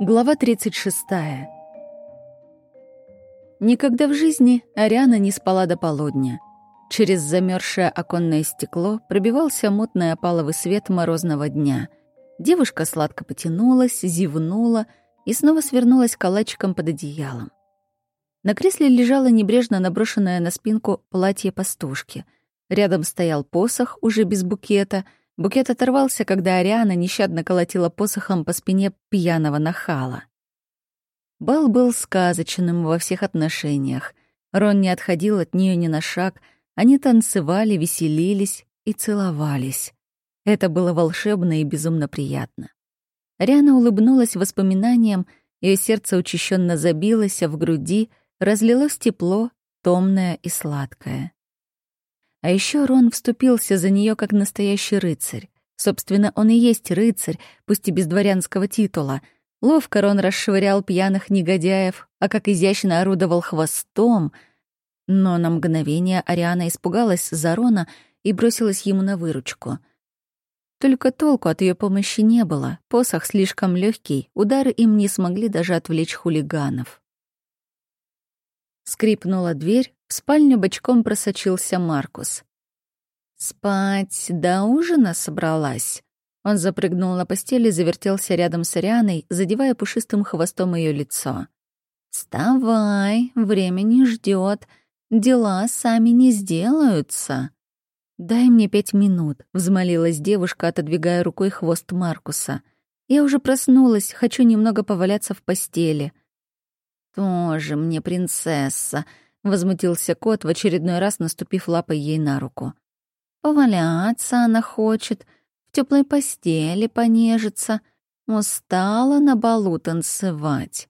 Глава 36. Никогда в жизни Ариана не спала до полудня. Через замерзшее оконное стекло пробивался мутный опаловый свет морозного дня. Девушка сладко потянулась, зевнула и снова свернулась калачиком под одеялом. На кресле лежало небрежно наброшенное на спинку платье пастушки. Рядом стоял посох, уже без букета — Букет оторвался, когда Ариана нещадно колотила посохом по спине пьяного нахала. Бал был сказочным во всех отношениях. Рон не отходил от нее ни на шаг. Они танцевали, веселились и целовались. Это было волшебно и безумно приятно. Ариана улыбнулась воспоминаниям, ее сердце учащенно забилось, а в груди разлилось тепло, томное и сладкое. А еще Рон вступился за нее как настоящий рыцарь. Собственно, он и есть рыцарь, пусть и без дворянского титула. Ловко Рон расшвырял пьяных негодяев, а как изящно орудовал хвостом. Но на мгновение Ариана испугалась за Рона и бросилась ему на выручку. Только толку от ее помощи не было. Посох слишком легкий, удары им не смогли даже отвлечь хулиганов. Скрипнула дверь, в спальню бочком просочился Маркус. «Спать до ужина собралась?» Он запрыгнул на постель и завертелся рядом с Арианой, задевая пушистым хвостом ее лицо. «Вставай, время не ждет, дела сами не сделаются». «Дай мне пять минут», — взмолилась девушка, отодвигая рукой хвост Маркуса. «Я уже проснулась, хочу немного поваляться в постели». «Тоже мне принцесса», — возмутился кот, в очередной раз наступив лапой ей на руку. «Поваляться она хочет, в теплой постели понежиться, устала на балу танцевать.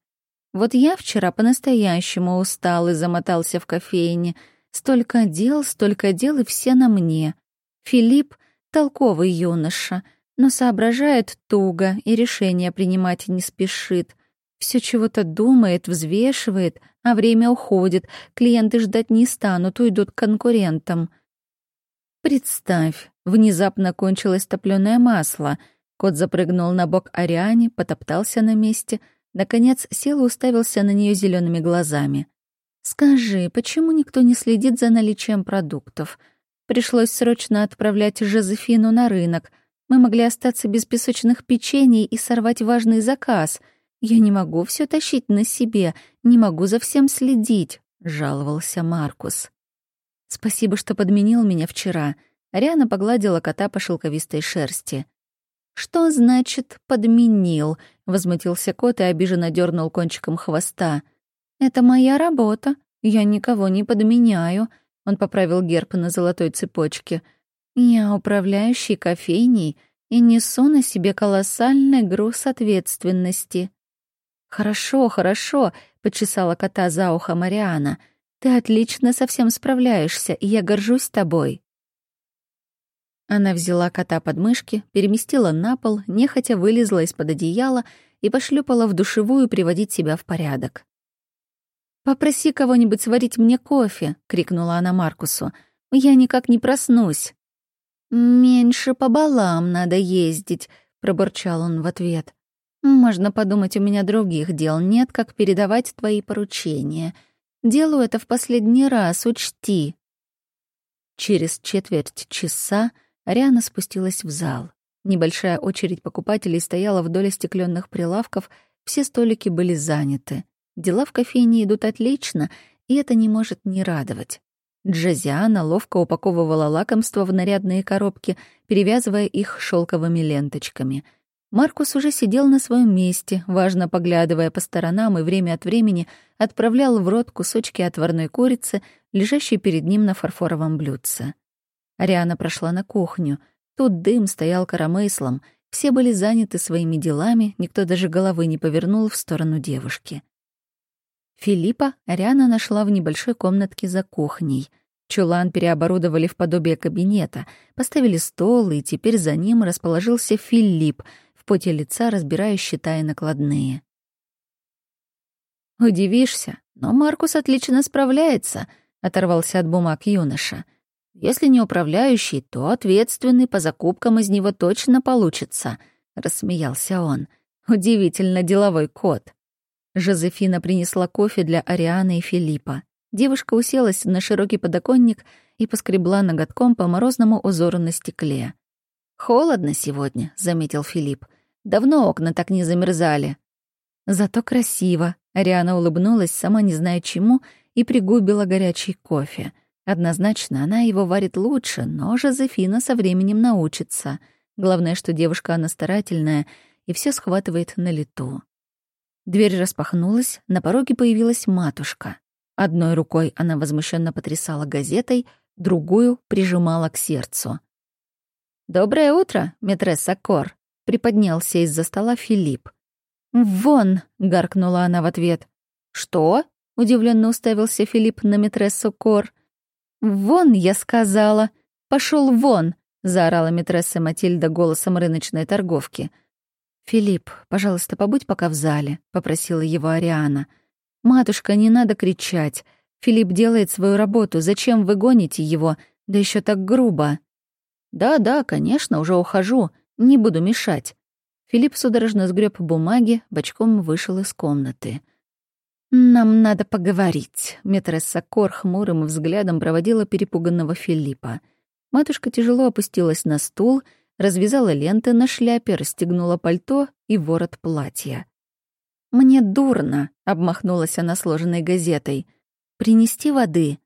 Вот я вчера по-настоящему устал и замотался в кофейне. Столько дел, столько дел, и все на мне. Филипп — толковый юноша, но соображает туго и решения принимать не спешит. Все чего-то думает, взвешивает, а время уходит. Клиенты ждать не станут, уйдут к конкурентам. Представь, внезапно кончилось топленое масло. Кот запрыгнул на бок Ариане, потоптался на месте, наконец сел и уставился на нее зелеными глазами. Скажи, почему никто не следит за наличием продуктов? Пришлось срочно отправлять Жозефину на рынок. Мы могли остаться без песочных печений и сорвать важный заказ — «Я не могу все тащить на себе, не могу за всем следить», — жаловался Маркус. «Спасибо, что подменил меня вчера». Ариана погладила кота по шелковистой шерсти. «Что значит «подменил»?» — возмутился кот и обиженно дернул кончиком хвоста. «Это моя работа. Я никого не подменяю», — он поправил герб на золотой цепочке. «Я управляющий кофейней и несу на себе колоссальный груз ответственности». «Хорошо, хорошо», — почесала кота за ухо Мариана. «Ты отлично со всем справляешься, и я горжусь тобой». Она взяла кота под мышки, переместила на пол, нехотя вылезла из-под одеяла и пошлепала в душевую приводить себя в порядок. «Попроси кого-нибудь сварить мне кофе», — крикнула она Маркусу. «Я никак не проснусь». «Меньше по балам надо ездить», — пробурчал он в ответ. Можно подумать, у меня других дел нет, как передавать твои поручения. Делаю это в последний раз, учти. Через четверть часа Ариана спустилась в зал. Небольшая очередь покупателей стояла вдоль стеклянных прилавков, все столики были заняты. Дела в кофейне идут отлично, и это не может не радовать. Джазиана ловко упаковывала лакомства в нарядные коробки, перевязывая их шелковыми ленточками — Маркус уже сидел на своем месте, важно поглядывая по сторонам и время от времени отправлял в рот кусочки отварной курицы, лежащей перед ним на фарфоровом блюдце. Ариана прошла на кухню. Тут дым стоял коромыслом, все были заняты своими делами, никто даже головы не повернул в сторону девушки. Филиппа Ариана нашла в небольшой комнатке за кухней. Чулан переоборудовали в подобие кабинета, поставили стол, и теперь за ним расположился Филипп — поте лица, разбирая счета и накладные. «Удивишься, но Маркус отлично справляется», — оторвался от бумаг юноша. «Если не управляющий, то ответственный по закупкам из него точно получится», — рассмеялся он. Удивительно деловой кот. Жозефина принесла кофе для Арианы и Филиппа. Девушка уселась на широкий подоконник и поскребла ноготком по морозному узору на стекле. «Холодно сегодня», — заметил Филипп. «Давно окна так не замерзали». «Зато красиво», — Ариана улыбнулась, сама не зная чему, и пригубила горячий кофе. Однозначно, она его варит лучше, но Жозефина со временем научится. Главное, что девушка она старательная и все схватывает на лету. Дверь распахнулась, на пороге появилась матушка. Одной рукой она возмущенно потрясала газетой, другую прижимала к сердцу. «Доброе утро, метресса Кор», — приподнялся из-за стола Филипп. «Вон!» — гаркнула она в ответ. «Что?» — удивленно уставился Филипп на метрессу Кор. «Вон, я сказала! Пошел вон!» — заорала метресса Матильда голосом рыночной торговки. «Филипп, пожалуйста, побудь пока в зале», — попросила его Ариана. «Матушка, не надо кричать. Филипп делает свою работу. Зачем вы гоните его? Да еще так грубо». «Да-да, конечно, уже ухожу. Не буду мешать». Филипп судорожно сгреб бумаги, бочком вышел из комнаты. «Нам надо поговорить», — Метресса Кор хмурым взглядом проводила перепуганного Филиппа. Матушка тяжело опустилась на стул, развязала ленты на шляпе, расстегнула пальто и ворот платья. «Мне дурно», — обмахнулась она сложенной газетой. «Принести воды?»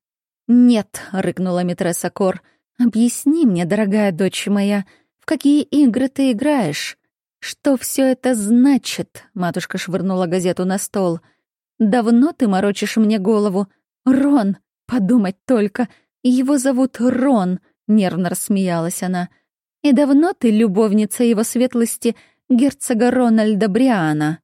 «Нет», — рыкнула Метресса Кор, — Объясни мне, дорогая дочь моя, какие игры ты играешь? Что все это значит? Матушка швырнула газету на стол. Давно ты морочишь мне голову? Рон, подумать только. Его зовут Рон, нервно рассмеялась она. И давно ты любовница его светлости, герцога Рональда Бриана?